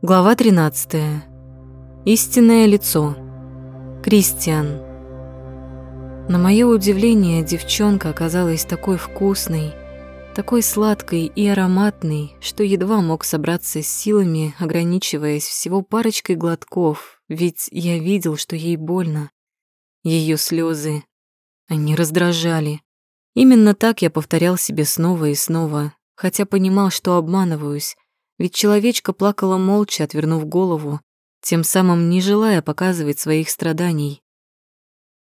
Глава 13. Истинное лицо. Кристиан. На мое удивление, девчонка оказалась такой вкусной, такой сладкой и ароматной, что едва мог собраться с силами, ограничиваясь всего парочкой глотков, ведь я видел, что ей больно. Ее слезы, они раздражали. Именно так я повторял себе снова и снова, хотя понимал, что обманываюсь, ведь человечка плакала молча, отвернув голову, тем самым не желая показывать своих страданий.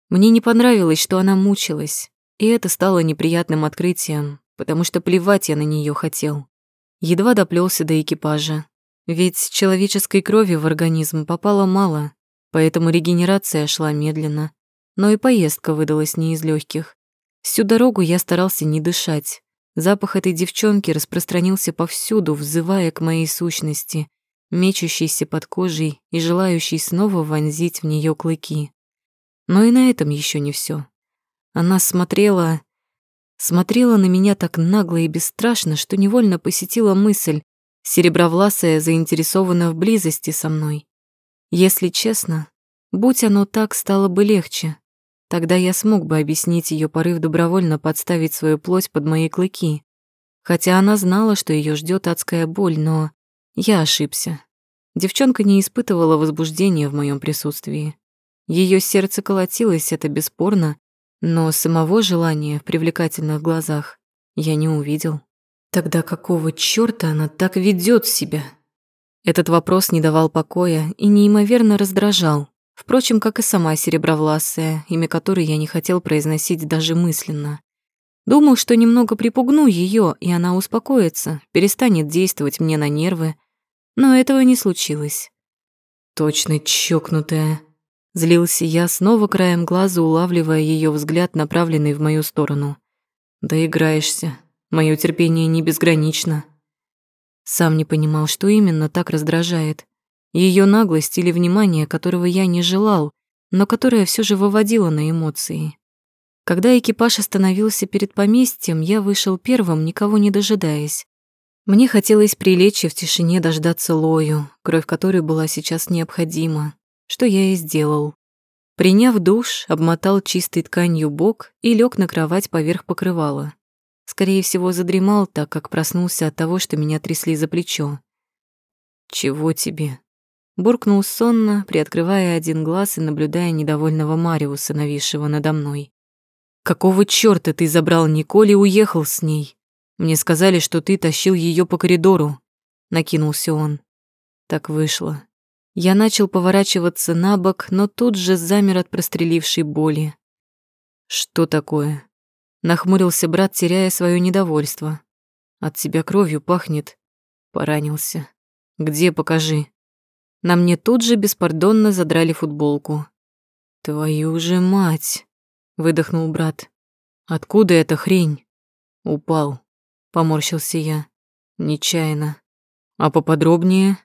Мне не понравилось, что она мучилась, и это стало неприятным открытием, потому что плевать я на нее хотел. Едва доплелся до экипажа, ведь человеческой крови в организм попало мало, поэтому регенерация шла медленно, но и поездка выдалась не из легких. Всю дорогу я старался не дышать, Запах этой девчонки распространился повсюду, взывая к моей сущности, мечущейся под кожей и желающей снова вонзить в нее клыки. Но и на этом еще не все. Она смотрела... Смотрела на меня так нагло и бесстрашно, что невольно посетила мысль, серебровласая заинтересована в близости со мной. Если честно, будь оно так, стало бы легче. Тогда я смог бы объяснить ее порыв добровольно подставить свою плоть под мои клыки. Хотя она знала, что ее ждет адская боль, но я ошибся. Девчонка не испытывала возбуждения в моем присутствии. Ее сердце колотилось, это бесспорно, но самого желания в привлекательных глазах я не увидел. Тогда какого чёрта она так ведет себя? Этот вопрос не давал покоя и неимоверно раздражал. Впрочем, как и сама серебровласая, имя которой я не хотел произносить даже мысленно. Думал, что немного припугну ее, и она успокоится, перестанет действовать мне на нервы. Но этого не случилось. Точно чокнутая. Злился я, снова краем глаза улавливая ее взгляд, направленный в мою сторону. Доиграешься. Мое терпение не безгранично. Сам не понимал, что именно так раздражает. Ее наглость или внимание, которого я не желал, но которое все же выводило на эмоции. Когда экипаж остановился перед поместьем, я вышел первым, никого не дожидаясь. Мне хотелось прилечь и в тишине дождаться Лою, кровь которой была сейчас необходима, что я и сделал. Приняв душ, обмотал чистой тканью бок и лег на кровать поверх покрывала. Скорее всего, задремал, так как проснулся от того, что меня трясли за плечо. «Чего тебе?» Буркнул сонно, приоткрывая один глаз и наблюдая недовольного Мариуса, нависшего надо мной. «Какого чёрта ты забрал Николь и уехал с ней? Мне сказали, что ты тащил её по коридору», — накинулся он. Так вышло. Я начал поворачиваться на бок, но тут же замер от прострелившей боли. «Что такое?» Нахмурился брат, теряя своё недовольство. «От тебя кровью пахнет». Поранился. «Где, покажи?» На мне тут же беспардонно задрали футболку. «Твою же мать!» — выдохнул брат. «Откуда эта хрень?» «Упал», — поморщился я. «Нечаянно». «А поподробнее?»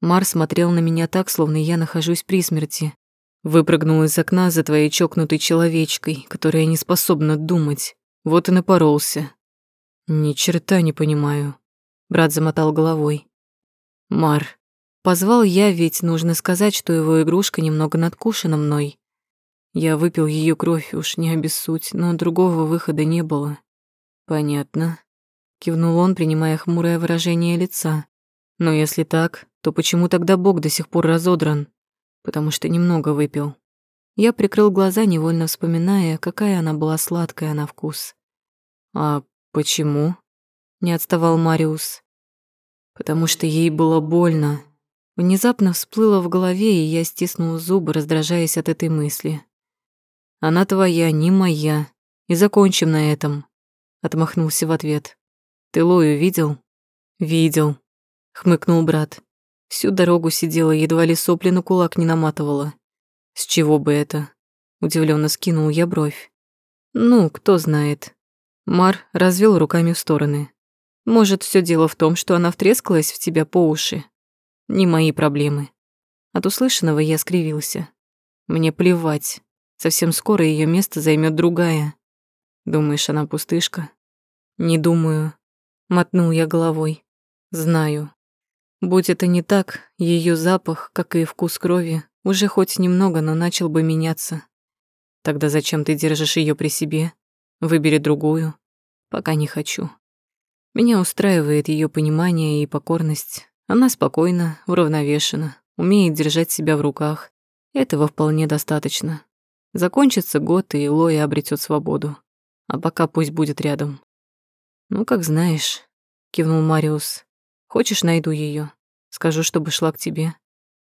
Мар смотрел на меня так, словно я нахожусь при смерти. Выпрыгнул из окна за твоей чокнутой человечкой, которая не способна думать. Вот и напоролся. Ни черта не понимаю. Брат замотал головой. Мар, Позвал я, ведь нужно сказать, что его игрушка немного надкушена мной. Я выпил ее кровь, уж не обессудь, но другого выхода не было. Понятно. Кивнул он, принимая хмурое выражение лица. Но если так, то почему тогда Бог до сих пор разодран? Потому что немного выпил. Я прикрыл глаза, невольно вспоминая, какая она была сладкая на вкус. «А почему?» — не отставал Мариус. «Потому что ей было больно», Внезапно всплыло в голове, и я стиснул зубы, раздражаясь от этой мысли. «Она твоя, не моя. И закончим на этом», — отмахнулся в ответ. «Ты Лою видел?» «Видел», — хмыкнул брат. Всю дорогу сидела, едва ли сопли на кулак не наматывала. «С чего бы это?» — удивленно скинул я бровь. «Ну, кто знает». Мар развел руками в стороны. «Может, все дело в том, что она втрескалась в тебя по уши, не мои проблемы. От услышанного я скривился. Мне плевать. Совсем скоро ее место займет другая. Думаешь, она пустышка? Не думаю. Мотнул я головой. Знаю. Будь это не так, ее запах, как и вкус крови, уже хоть немного, но начал бы меняться. Тогда зачем ты держишь ее при себе? Выбери другую. Пока не хочу. Меня устраивает ее понимание и покорность. Она спокойна, уравновешена, умеет держать себя в руках. Этого вполне достаточно. Закончится год, и Лоя обретет свободу. А пока пусть будет рядом. Ну, как знаешь, кивнул Мариус. Хочешь, найду ее. Скажу, чтобы шла к тебе.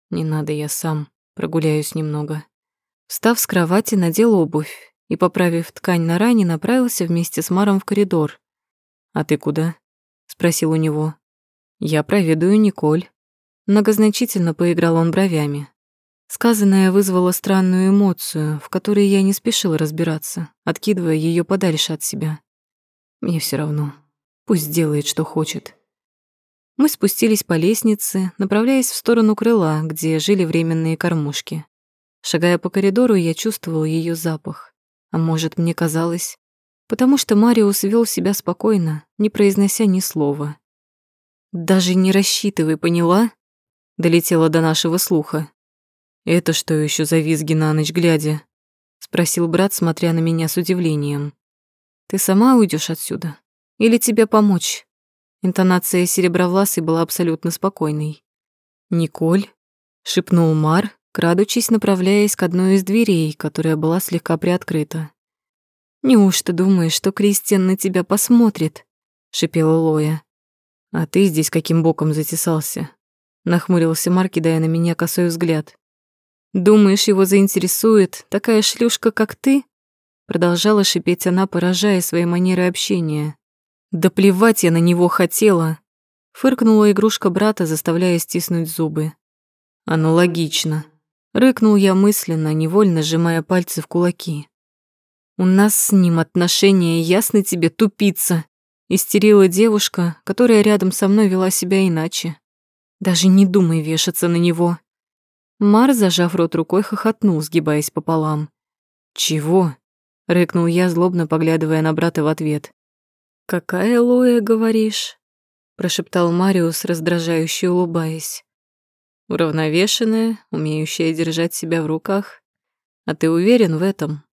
Не надо, я сам прогуляюсь немного. Встав с кровати, надел обувь и, поправив ткань на ране, направился вместе с Маром в коридор. «А ты куда?» — спросил у него. «Я проведаю Николь». Многозначительно поиграл он бровями. Сказанное вызвало странную эмоцию, в которой я не спешил разбираться, откидывая ее подальше от себя. Мне все равно. Пусть делает, что хочет. Мы спустились по лестнице, направляясь в сторону крыла, где жили временные кормушки. Шагая по коридору, я чувствовал ее запах. А может, мне казалось, потому что Мариус вел себя спокойно, не произнося ни слова. «Даже не рассчитывай, поняла?» — долетело до нашего слуха. «Это что еще за визги на ночь глядя?» — спросил брат, смотря на меня с удивлением. «Ты сама уйдешь отсюда? Или тебе помочь?» Интонация серебровласой была абсолютно спокойной. «Николь?» — шепнул Мар, крадучись, направляясь к одной из дверей, которая была слегка приоткрыта. «Неужто думаешь, что Кристиан на тебя посмотрит?» — шипела Лоя. «А ты здесь каким боком затесался?» — нахмурился Мар, кидая на меня косой взгляд. «Думаешь, его заинтересует такая шлюшка, как ты?» Продолжала шипеть она, поражая своей манерой общения. «Да плевать я на него хотела!» Фыркнула игрушка брата, заставляя стиснуть зубы. «Оно логично», Рыкнул я мысленно, невольно сжимая пальцы в кулаки. «У нас с ним отношения, ясно тебе, тупица!» Истерила девушка, которая рядом со мной вела себя иначе. «Даже не думай вешаться на него!» Мар, зажав рот рукой, хохотнул, сгибаясь пополам. «Чего?» — рыкнул я, злобно поглядывая на брата в ответ. «Какая Лоя, говоришь?» — прошептал Мариус, раздражающе улыбаясь. Уравновешенная, умеющая держать себя в руках. А ты уверен в этом?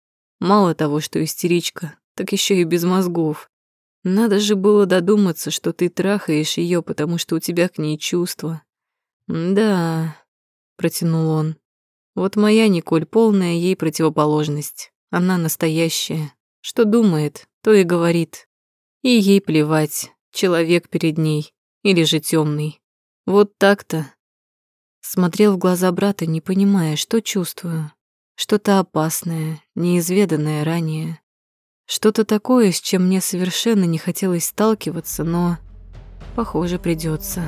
Мало того, что истеричка, так еще и без мозгов. Надо же было додуматься, что ты трахаешь ее, потому что у тебя к ней чувства. Да, протянул он. Вот моя Николь полная ей противоположность. Она настоящая. Что думает, то и говорит. И ей плевать, человек перед ней или же темный. Вот так-то. Смотрел в глаза брата, не понимая, что чувствую. Что-то опасное, неизведанное ранее. Что-то такое, с чем мне совершенно не хотелось сталкиваться, но, похоже, придется.